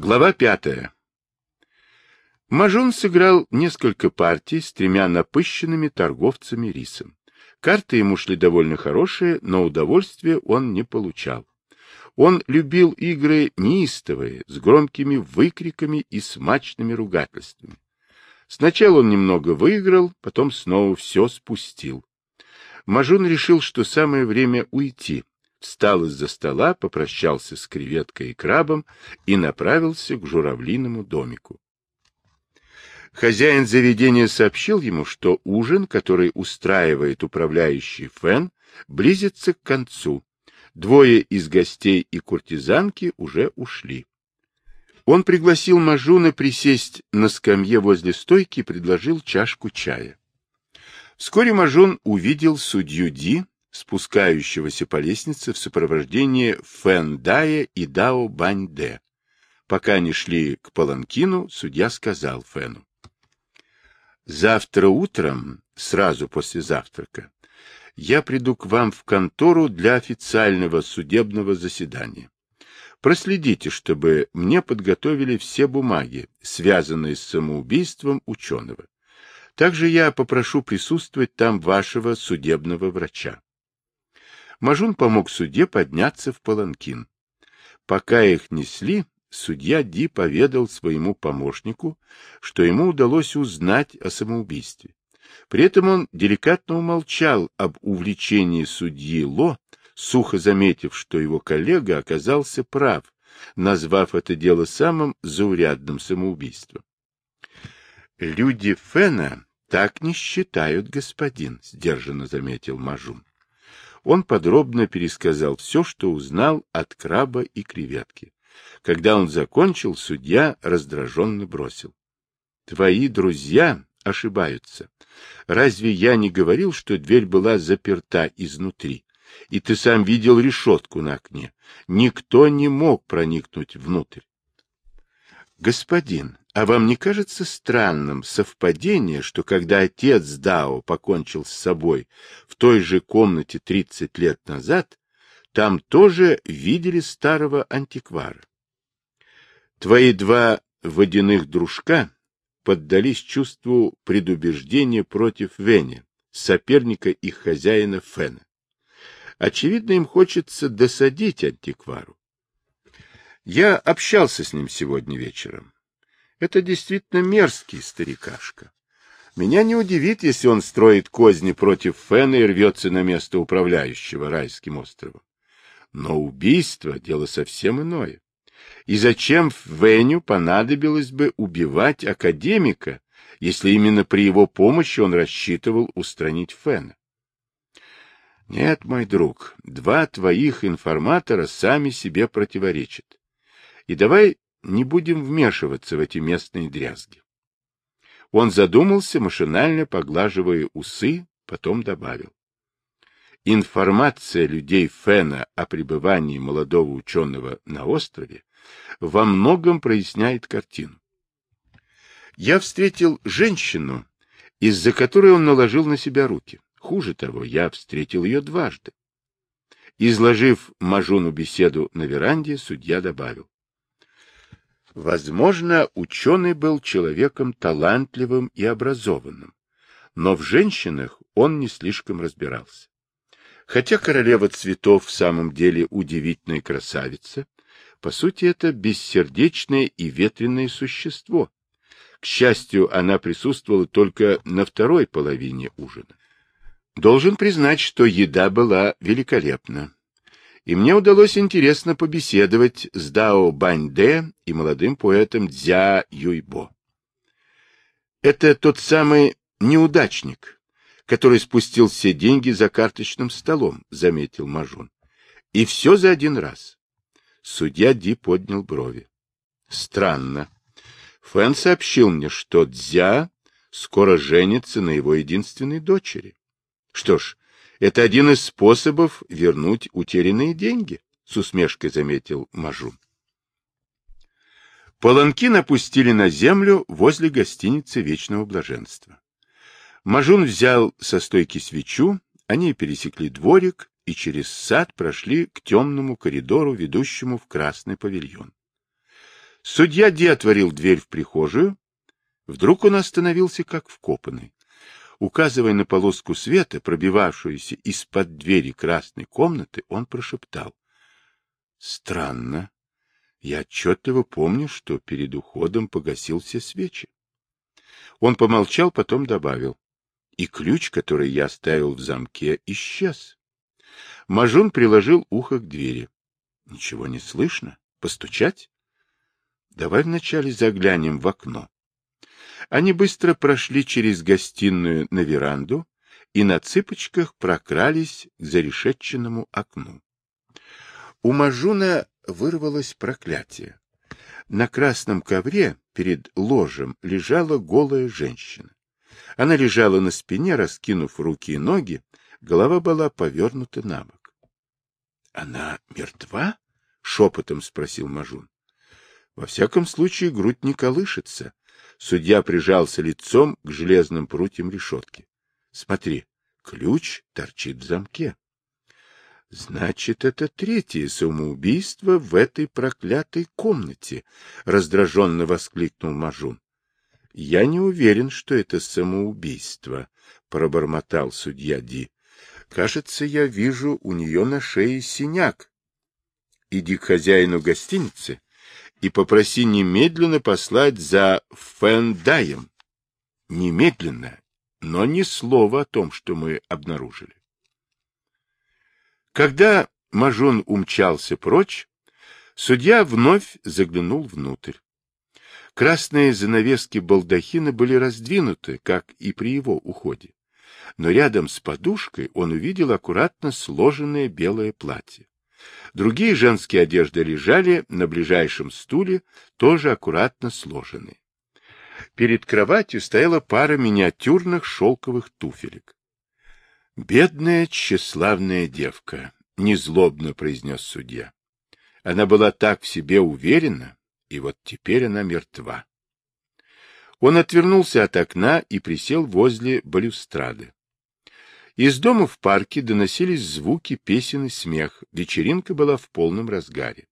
Глава пятая. Мажун сыграл несколько партий с тремя напыщенными торговцами рисом. Карты ему шли довольно хорошие, но удовольствия он не получал. Он любил игры неистовые, с громкими выкриками и смачными ругательствами. Сначала он немного выиграл, потом снова все спустил. Мажун решил, что самое время уйти, встал из-за стола, попрощался с креветкой и крабом и направился к журавлиному домику. Хозяин заведения сообщил ему, что ужин, который устраивает управляющий Фен, близится к концу. Двое из гостей и куртизанки уже ушли. Он пригласил Мажуна присесть на скамье возле стойки и предложил чашку чая. Вскоре Мажун увидел судью Ди, спускающегося по лестнице в сопровождении Фэн Дая и Дао Бань Дэ. Пока они шли к Паланкину, судья сказал Фэну. «Завтра утром, сразу после завтрака, я приду к вам в контору для официального судебного заседания. Проследите, чтобы мне подготовили все бумаги, связанные с самоубийством ученого. Также я попрошу присутствовать там вашего судебного врача. Мажун помог судье подняться в паланкин. Пока их несли, судья Ди поведал своему помощнику, что ему удалось узнать о самоубийстве. При этом он деликатно умолчал об увлечении судьи Ло, сухо заметив, что его коллега оказался прав, назвав это дело самым заурядным самоубийством. «Люди Фена так не считают, господин», — сдержанно заметил Мажун он подробно пересказал все, что узнал от краба и креветки. Когда он закончил, судья раздраженно бросил. — Твои друзья ошибаются. Разве я не говорил, что дверь была заперта изнутри? И ты сам видел решетку на окне. Никто не мог проникнуть внутрь. — Господин, а вам не кажется странным совпадение, что когда отец Дао покончил с собой в той же комнате 30 лет назад, там тоже видели старого антиквара? Твои два водяных дружка поддались чувству предубеждения против Вене, соперника их хозяина Фена. Очевидно, им хочется досадить антиквару. Я общался с ним сегодня вечером. Это действительно мерзкий старикашка. Меня не удивит, если он строит козни против Фена и рвется на место управляющего райским островом. Но убийство — дело совсем иное. И зачем Веню понадобилось бы убивать академика, если именно при его помощи он рассчитывал устранить Фена? Нет, мой друг, два твоих информатора сами себе противоречат. И давай не будем вмешиваться в эти местные дрязги. Он задумался, машинально поглаживая усы, потом добавил. Информация людей Фена о пребывании молодого ученого на острове во многом проясняет картину. Я встретил женщину, из-за которой он наложил на себя руки. Хуже того, я встретил ее дважды. Изложив Мажуну беседу на веранде, судья добавил. Возможно, ученый был человеком талантливым и образованным, но в женщинах он не слишком разбирался. Хотя королева цветов в самом деле удивительная красавица, по сути это бессердечное и ветреное существо. К счастью, она присутствовала только на второй половине ужина. Должен признать, что еда была великолепна и мне удалось интересно побеседовать с Дао Баньде и молодым поэтом Дзя Юйбо. Это тот самый неудачник, который спустил все деньги за карточным столом, заметил Мажун. И все за один раз. Судья Ди поднял брови. Странно. Фэн сообщил мне, что Дзя скоро женится на его единственной дочери. Что ж, это один из способов вернуть утерянные деньги, с усмешкой заметил Мажун. Паланкин опустили на землю возле гостиницы Вечного Блаженства. Мажун взял со стойки свечу, они пересекли дворик и через сад прошли к темному коридору, ведущему в красный павильон. Судья Ди отворил дверь в прихожую. Вдруг он остановился, как вкопанный. Указывая на полоску света, пробивавшуюся из-под двери красной комнаты, он прошептал. — Странно. Я отчетливо помню, что перед уходом погасил все свечи. Он помолчал, потом добавил. И ключ, который я оставил в замке, исчез. Мажун приложил ухо к двери. — Ничего не слышно? Постучать? — Давай вначале заглянем в окно. Они быстро прошли через гостиную на веранду и на цыпочках прокрались к зарешетченному окну. У Мажуна вырвалось проклятие. На красном ковре перед ложем лежала голая женщина. Она лежала на спине, раскинув руки и ноги, голова была повернута на бок. — Она мертва? — шепотом спросил Мажун. — Во всяком случае, грудь не колышется. Судья прижался лицом к железным прутьям решетки. — Смотри, ключ торчит в замке. — Значит, это третье самоубийство в этой проклятой комнате, — раздраженно воскликнул Мажун. — Я не уверен, что это самоубийство, — пробормотал судья Ди. — Кажется, я вижу у нее на шее синяк. Иди к хозяину гостиницы и попроси немедленно послать за Фэндаем. Немедленно, но ни слова о том, что мы обнаружили. Когда Мажон умчался прочь, судья вновь заглянул внутрь. Красные занавески балдахина были раздвинуты, как и при его уходе. Но рядом с подушкой он увидел аккуратно сложенное белое платье. Другие женские одежды лежали на ближайшем стуле, тоже аккуратно сложенные. Перед кроватью стояла пара миниатюрных шелковых туфелек. Бедная тщеславная девка, незлобно произнес судья. Она была так в себе уверена, и вот теперь она мертва. Он отвернулся от окна и присел возле балюстрады. Из дома в парке доносились звуки, песен и смех. Вечеринка была в полном разгаре.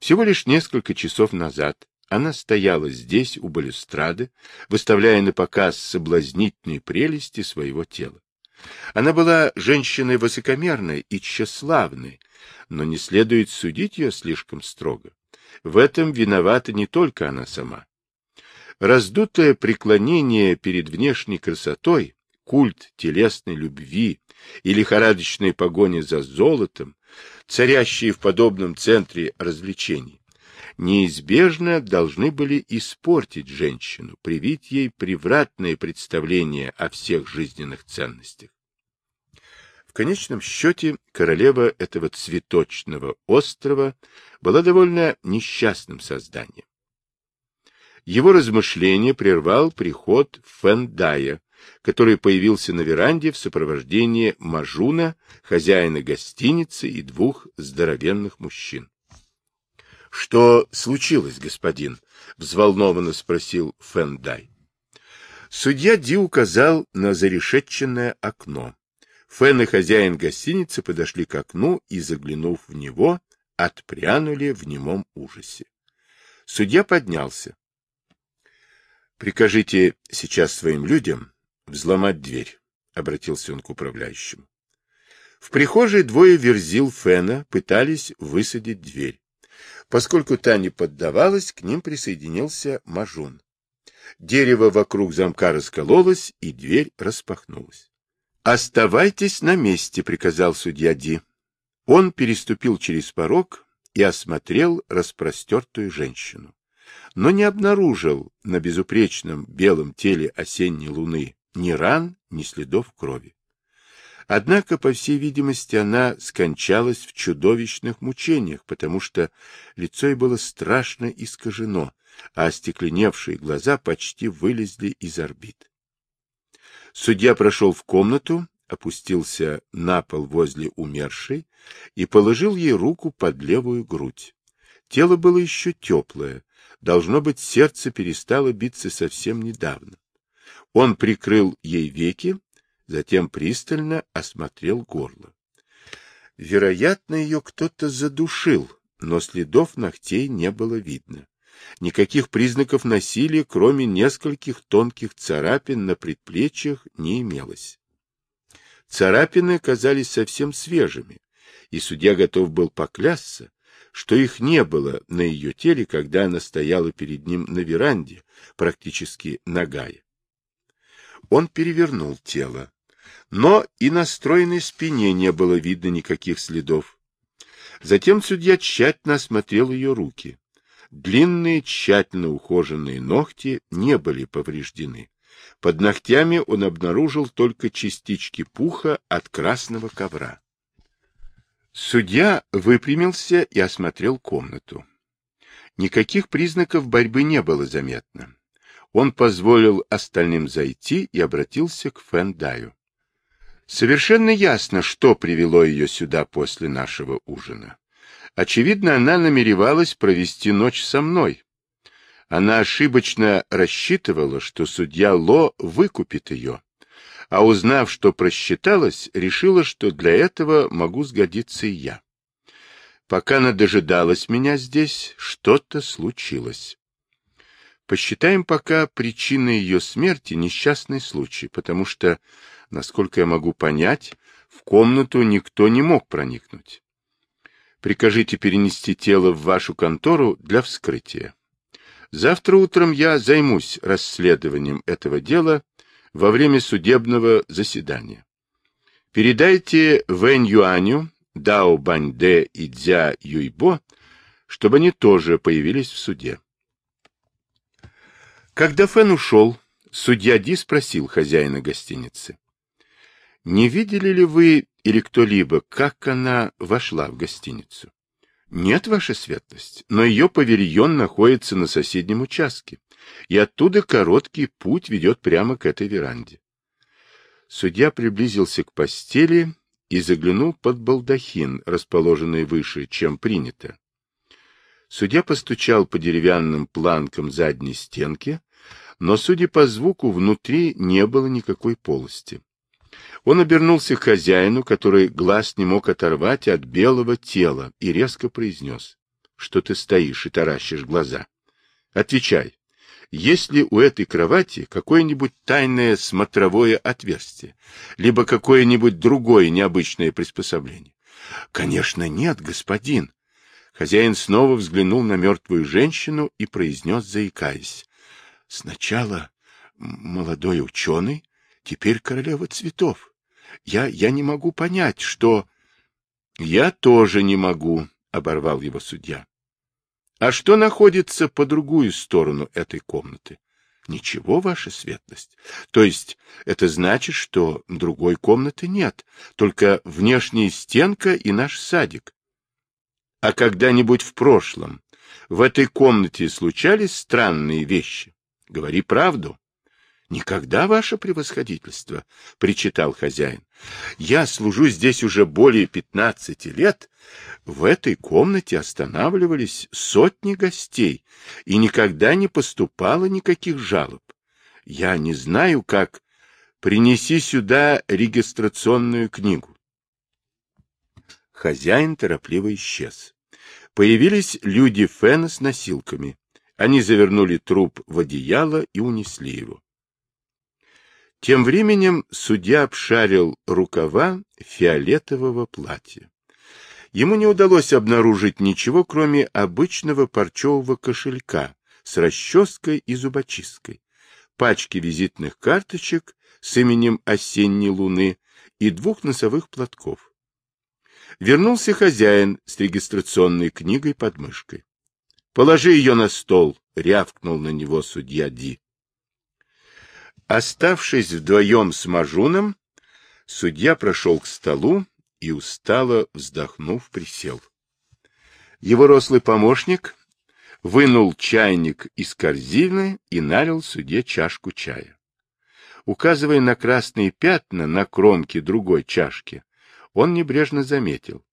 Всего лишь несколько часов назад она стояла здесь, у балюстрады, выставляя на показ соблазнительные прелести своего тела. Она была женщиной высокомерной и тщеславной, но не следует судить ее слишком строго. В этом виновата не только она сама. Раздутое преклонение перед внешней красотой, культ телесной любви и лихорадочная погоня за золотом, царящие в подобном центре развлечений, неизбежно должны были испортить женщину, привить ей превратное представление о всех жизненных ценностях. В конечном счете, королева этого цветочного острова была довольно несчастным созданием. Его размышление прервал приход Фендая, который появился на веранде в сопровождении Мажуна, хозяина гостиницы и двух здоровенных мужчин. — Что случилось, господин? — взволнованно спросил Фендай. Судья Ди указал на зарешетченное окно. Фен и хозяин гостиницы подошли к окну и, заглянув в него, отпрянули в немом ужасе. Судья поднялся. — Прикажите сейчас своим людям взломать дверь, — обратился он к управляющему. В прихожей двое верзил Фена пытались высадить дверь. Поскольку та не поддавалась, к ним присоединился Мажун. Дерево вокруг замка раскололось, и дверь распахнулась. «Оставайтесь на месте», — приказал судья Ди. Он переступил через порог и осмотрел распростертую женщину, но не обнаружил на безупречном белом теле осенней луны ни ран, ни следов крови. Однако, по всей видимости, она скончалась в чудовищных мучениях, потому что лицо ей было страшно искажено, а остекленевшие глаза почти вылезли из орбит. Судья прошел в комнату, опустился на пол возле умершей и положил ей руку под левую грудь. Тело было еще теплое, должно быть, сердце перестало биться совсем недавно. Он прикрыл ей веки затем пристально осмотрел горло. Вероятно, ее кто-то задушил, но следов ногтей не было видно. никаких признаков насилия, кроме нескольких тонких царапин на предплечьях, не имелось. Царапины казались совсем свежими, и судья готов был поклясться, что их не было на ее теле, когда она стояла перед ним на веранде, практически нагая. Он перевернул тело, но и на стройной спине не было видно никаких следов. Затем судья тщательно осмотрел ее руки. Длинные, тщательно ухоженные ногти не были повреждены. Под ногтями он обнаружил только частички пуха от красного ковра. Судья выпрямился и осмотрел комнату. Никаких признаков борьбы не было заметно. Он позволил остальным зайти и обратился к Фэндаю. Совершенно ясно, что привело ее сюда после нашего ужина. Очевидно, она намеревалась провести ночь со мной. Она ошибочно рассчитывала, что судья Ло выкупит ее, а узнав, что просчиталась, решила, что для этого могу сгодиться и я. Пока она дожидалась меня здесь, что-то случилось. Посчитаем пока причиной ее смерти несчастный случай, потому что Насколько я могу понять, в комнату никто не мог проникнуть. Прикажите перенести тело в вашу контору для вскрытия. Завтра утром я займусь расследованием этого дела во время судебного заседания. Передайте Вэнь Юаню, Дао Баньде и Дзя Юйбо, чтобы они тоже появились в суде. Когда Фэн ушел, судья Ди спросил хозяина гостиницы. Не видели ли вы или кто-либо, как она вошла в гостиницу? Нет, ваша светлость, но ее павильон находится на соседнем участке, и оттуда короткий путь ведет прямо к этой веранде. Судья приблизился к постели и заглянул под балдахин, расположенный выше, чем принято. Судья постучал по деревянным планкам задней стенки, но, судя по звуку, внутри не было никакой полости. Он обернулся к хозяину, который глаз не мог оторвать от белого тела, и резко произнес, что ты стоишь и таращишь глаза. Отвечай, есть ли у этой кровати какое-нибудь тайное смотровое отверстие, либо какое-нибудь другое необычное приспособление? Конечно, нет, господин. Хозяин снова взглянул на мертвую женщину и произнес, заикаясь. Сначала молодой ученый, теперь королева цветов. Я, я не могу понять, что... — Я тоже не могу, — оборвал его судья. — А что находится по другую сторону этой комнаты? — Ничего, ваша светлость. То есть это значит, что другой комнаты нет, только внешняя стенка и наш садик. А когда-нибудь в прошлом в этой комнате случались странные вещи? Говори правду. Никогда, ваше превосходительство, — причитал хозяин. Я служу здесь уже более пятнадцати лет. В этой комнате останавливались сотни гостей, и никогда не поступало никаких жалоб. Я не знаю, как... Принеси сюда регистрационную книгу. Хозяин торопливо исчез. Появились люди Фена с носилками. Они завернули труп в одеяло и унесли его. Тем временем судья обшарил рукава фиолетового платья. Ему не удалось обнаружить ничего, кроме обычного парчевого кошелька с расческой и зубочисткой, пачки визитных карточек с именем осенней луны и двух носовых платков. Вернулся хозяин с регистрационной книгой под мышкой. — Положи ее на стол, — рявкнул на него судья Ди. Оставшись вдвоем с Мажуном, судья прошел к столу и, устало вздохнув, присел. Его рослый помощник вынул чайник из корзины и налил судье чашку чая. Указывая на красные пятна на кромке другой чашки, он небрежно заметил.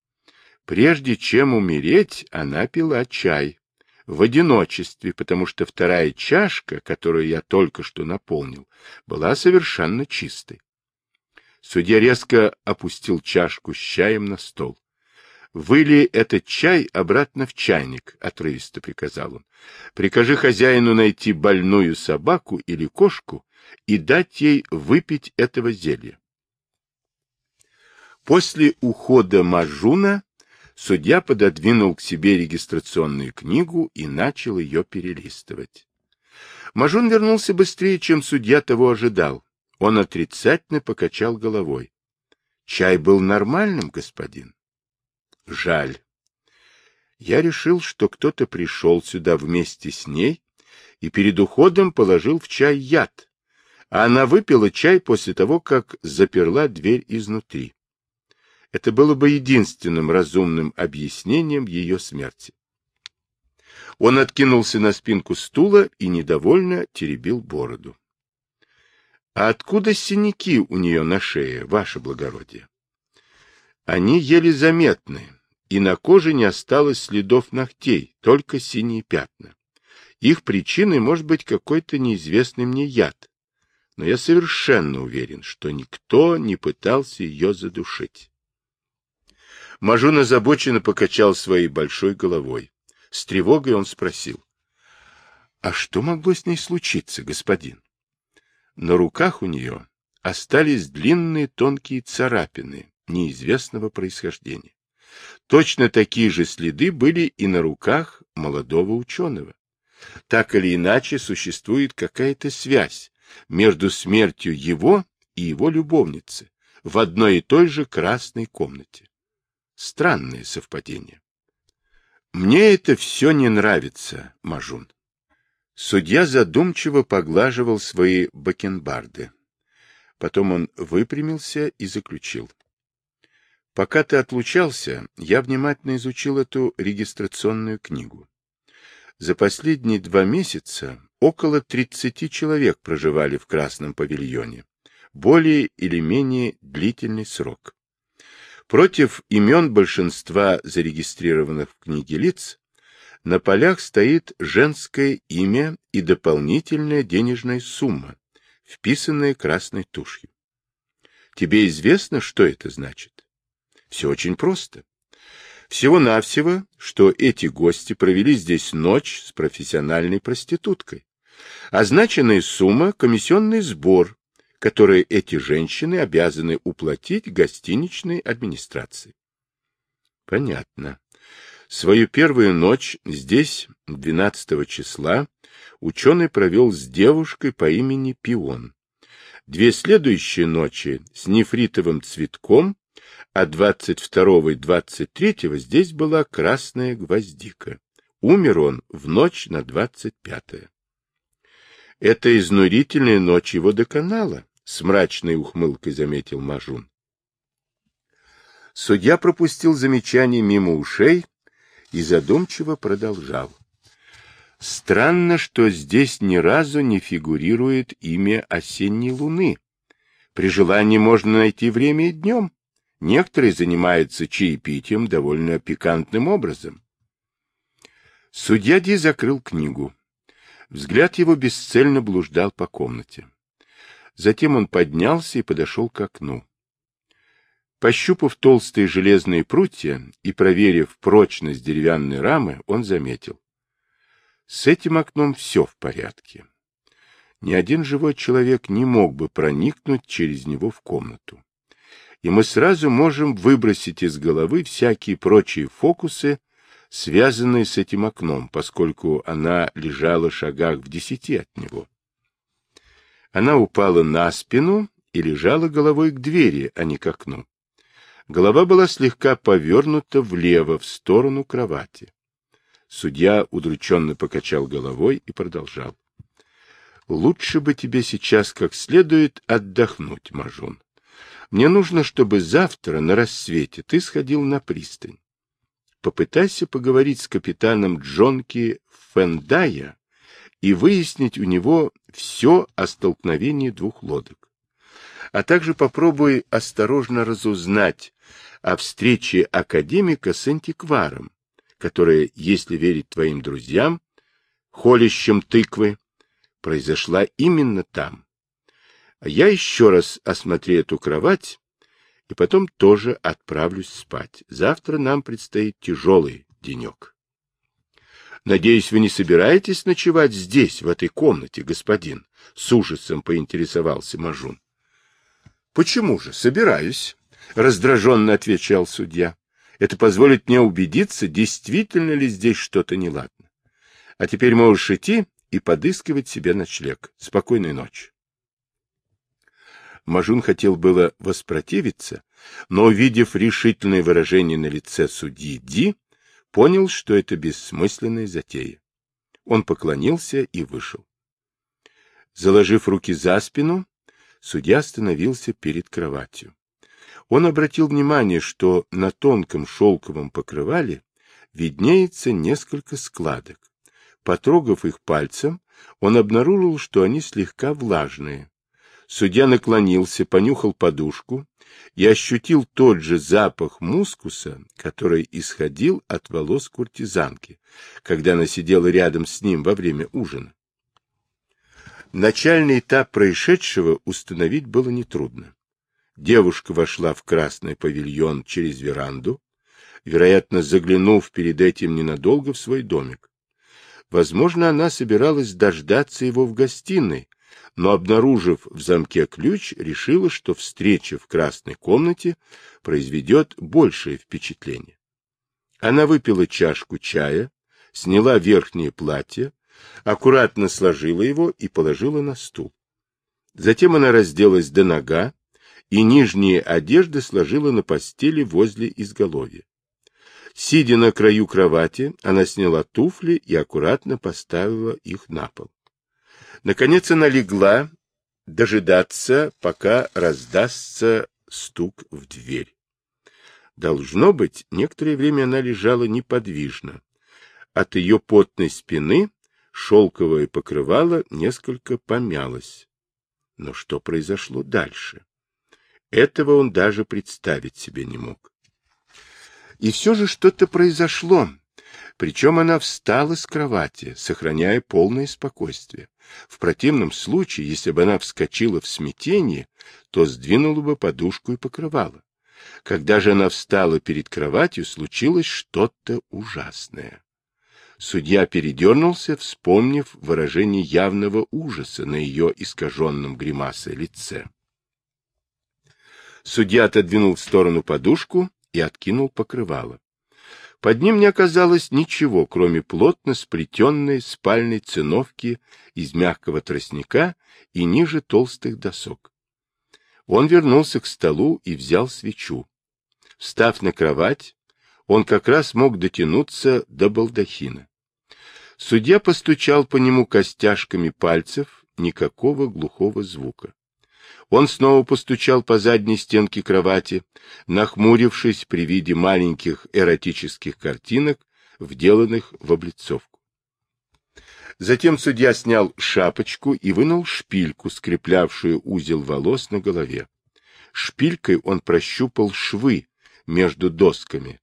Прежде чем умереть, она пила чай. В одиночестве, потому что вторая чашка, которую я только что наполнил, была совершенно чистой. Судья резко опустил чашку с чаем на стол. Выли этот чай обратно в чайник, — отрывисто приказал он. Прикажи хозяину найти больную собаку или кошку и дать ей выпить этого зелья. После ухода Мажуна судья пододвинул к себе регистрационную книгу и начал ее перелистывать. Мажун вернулся быстрее, чем судья того ожидал. Он отрицательно покачал головой. Чай был нормальным, господин. Жаль. Я решил, что кто-то пришел сюда вместе с ней и перед уходом положил в чай яд, а она выпила чай после того, как заперла дверь изнутри. Это было бы единственным разумным объяснением ее смерти. Он откинулся на спинку стула и недовольно теребил бороду. — А откуда синяки у нее на шее, ваше благородие? — Они еле заметны, и на коже не осталось следов ногтей, только синие пятна. Их причиной может быть какой-то неизвестный мне яд, но я совершенно уверен, что никто не пытался ее задушить. Мажун озабоченно покачал своей большой головой. С тревогой он спросил. — А что могло с ней случиться, господин? На руках у нее остались длинные тонкие царапины неизвестного происхождения. Точно такие же следы были и на руках молодого ученого. Так или иначе существует какая-то связь между смертью его и его любовницы в одной и той же красной комнате. Странное совпадение. Мне это все не нравится, Мажун. Судья задумчиво поглаживал свои бакенбарды. Потом он выпрямился и заключил. Пока ты отлучался, я внимательно изучил эту регистрационную книгу. За последние два месяца около 30 человек проживали в Красном павильоне. Более или менее длительный срок. Против имен большинства зарегистрированных в книге лиц на полях стоит женское имя и дополнительная денежная сумма, вписанная красной тушью. Тебе известно, что это значит? Все очень просто. Всего-навсего, что эти гости провели здесь ночь с профессиональной проституткой. Означенная сумма – комиссионный сбор, который эти женщины обязаны уплатить гостиничной администрации. Понятно. Свою первую ночь здесь, 12 числа, ученый провел с девушкой по имени Пион. Две следующие ночи с нефритовым цветком а 22 и 23 здесь была красная гвоздика. Умер он в ночь на 25-е. Это изнурительная ночь его доконала, с мрачной ухмылкой заметил Мажун. Судья пропустил замечание мимо ушей и задумчиво продолжал. Странно, что здесь ни разу не фигурирует имя осенней луны. При желании можно найти время и днем. Некоторые занимаются чаепитием довольно пикантным образом. Судья Ди закрыл книгу. Взгляд его бесцельно блуждал по комнате. Затем он поднялся и подошел к окну. Пощупав толстые железные прутья и проверив прочность деревянной рамы, он заметил. С этим окном все в порядке. Ни один живой человек не мог бы проникнуть через него в комнату и мы сразу можем выбросить из головы всякие прочие фокусы, связанные с этим окном, поскольку она лежала шагах в десяти от него. Она упала на спину и лежала головой к двери, а не к окну. Голова была слегка повернута влево, в сторону кровати. Судья удрученно покачал головой и продолжал. — Лучше бы тебе сейчас как следует отдохнуть, Мажун. Мне нужно, чтобы завтра на рассвете ты сходил на пристань. Попытайся поговорить с капитаном Джонки Фендая и выяснить у него все о столкновении двух лодок. А также попробуй осторожно разузнать о встрече академика с антикваром, которая, если верить твоим друзьям, холищем тыквы, произошла именно там. Я еще раз осмотрю эту кровать и потом тоже отправлюсь спать. Завтра нам предстоит тяжелый денек. Надеюсь, вы не собираетесь ночевать здесь, в этой комнате, господин? С ужасом поинтересовался Мажун. Почему же? Собираюсь, раздраженно отвечал судья. Это позволит мне убедиться, действительно ли здесь что-то неладно. А теперь можешь идти и подыскивать себе ночлег. Спокойной ночи. Мажун хотел было воспротивиться, но, увидев решительное выражение на лице судьи Ди, понял, что это бессмысленная затея. Он поклонился и вышел. Заложив руки за спину, судья остановился перед кроватью. Он обратил внимание, что на тонком шелковом покрывале виднеется несколько складок. Потрогав их пальцем, он обнаружил, что они слегка влажные. Судья наклонился, понюхал подушку и ощутил тот же запах мускуса, который исходил от волос куртизанки, когда она сидела рядом с ним во время ужина. Начальный этап происшедшего установить было нетрудно. Девушка вошла в красный павильон через веранду, вероятно, заглянув перед этим ненадолго в свой домик. Возможно, она собиралась дождаться его в гостиной, но, обнаружив в замке ключ, решила, что встреча в красной комнате произведет большее впечатление. Она выпила чашку чая, сняла верхнее платье, аккуратно сложила его и положила на стул. Затем она разделась до нога и нижние одежды сложила на постели возле изголовья. Сидя на краю кровати, она сняла туфли и аккуратно поставила их на пол. Наконец она легла дожидаться, пока раздастся стук в дверь. Должно быть, некоторое время она лежала неподвижно. От ее потной спины шелковое покрывало несколько помялось. Но что произошло дальше? Этого он даже представить себе не мог. И все же что-то произошло, причем она встала с кровати, сохраняя полное спокойствие. В противном случае, если бы она вскочила в смятение, то сдвинула бы подушку и покрывала. Когда же она встала перед кроватью, случилось что-то ужасное. Судья передернулся, вспомнив выражение явного ужаса на ее искаженном гримасой лице. Судья отодвинул в сторону подушку и откинул покрывало. Под ним не оказалось ничего, кроме плотно сплетенной спальной циновки из мягкого тростника и ниже толстых досок. Он вернулся к столу и взял свечу. Встав на кровать, он как раз мог дотянуться до балдахина. Судья постучал по нему костяшками пальцев, никакого глухого звука. Он снова постучал по задней стенке кровати, нахмурившись при виде маленьких эротических картинок, вделанных в облицовку. Затем судья снял шапочку и вынул шпильку, скреплявшую узел волос на голове. Шпилькой он прощупал швы между досками,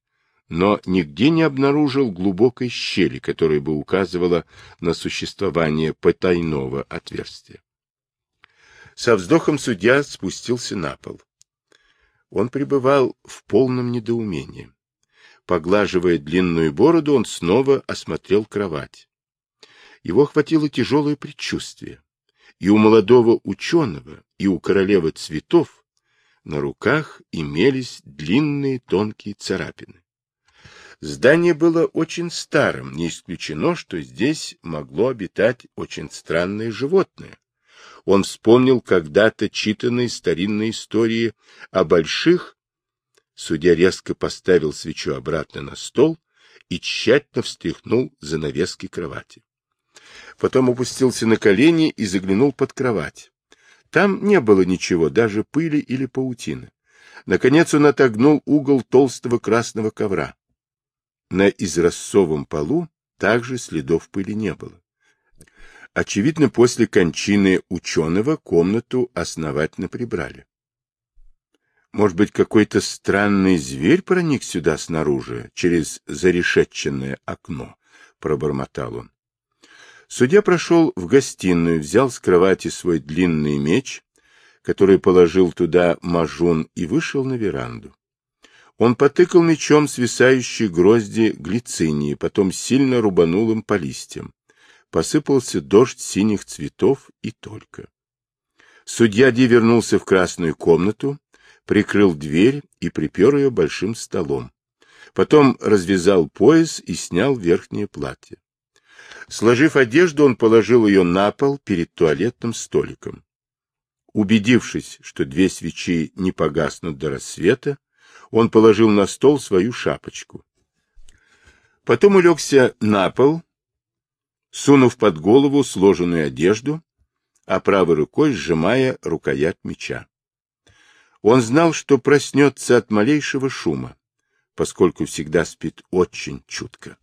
но нигде не обнаружил глубокой щели, которая бы указывала на существование потайного отверстия. Со вздохом судья спустился на пол. Он пребывал в полном недоумении. Поглаживая длинную бороду, он снова осмотрел кровать. Его охватило тяжелое предчувствие. И у молодого ученого, и у королевы цветов на руках имелись длинные тонкие царапины. Здание было очень старым, не исключено, что здесь могло обитать очень странное животное. Он вспомнил когда-то читанные старинные истории о больших. Судья резко поставил свечу обратно на стол и тщательно встряхнул занавески кровати. Потом опустился на колени и заглянул под кровать. Там не было ничего, даже пыли или паутины. Наконец он отогнул угол толстого красного ковра. На изразцовом полу также следов пыли не было. Очевидно, после кончины ученого комнату основательно прибрали. Может быть, какой-то странный зверь проник сюда снаружи, через зарешетченное окно, — пробормотал он. Судья прошел в гостиную, взял с кровати свой длинный меч, который положил туда мажун и вышел на веранду. Он потыкал мечом свисающие грозди глицинии, потом сильно рубанул им по листьям. Посыпался дождь синих цветов и только. Судья Ди вернулся в красную комнату, прикрыл дверь и припер ее большим столом. Потом развязал пояс и снял верхнее платье. Сложив одежду, он положил ее на пол перед туалетным столиком. Убедившись, что две свечи не погаснут до рассвета, он положил на стол свою шапочку. Потом улегся на пол, сунув под голову сложенную одежду, а правой рукой сжимая рукоять меча. Он знал, что проснется от малейшего шума, поскольку всегда спит очень чутко.